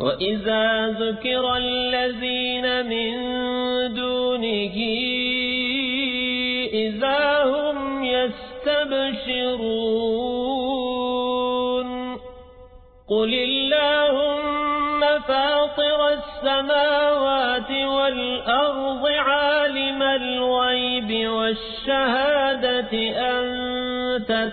وإذا ذكر الذين من دونه إذا هم يستبشرون قل اللهم فاطر السماوات والأرض عالم الغيب والشهادة أنت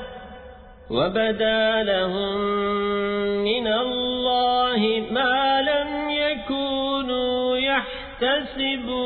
وبدا لهم من الله ما لم يكونوا يحتسبون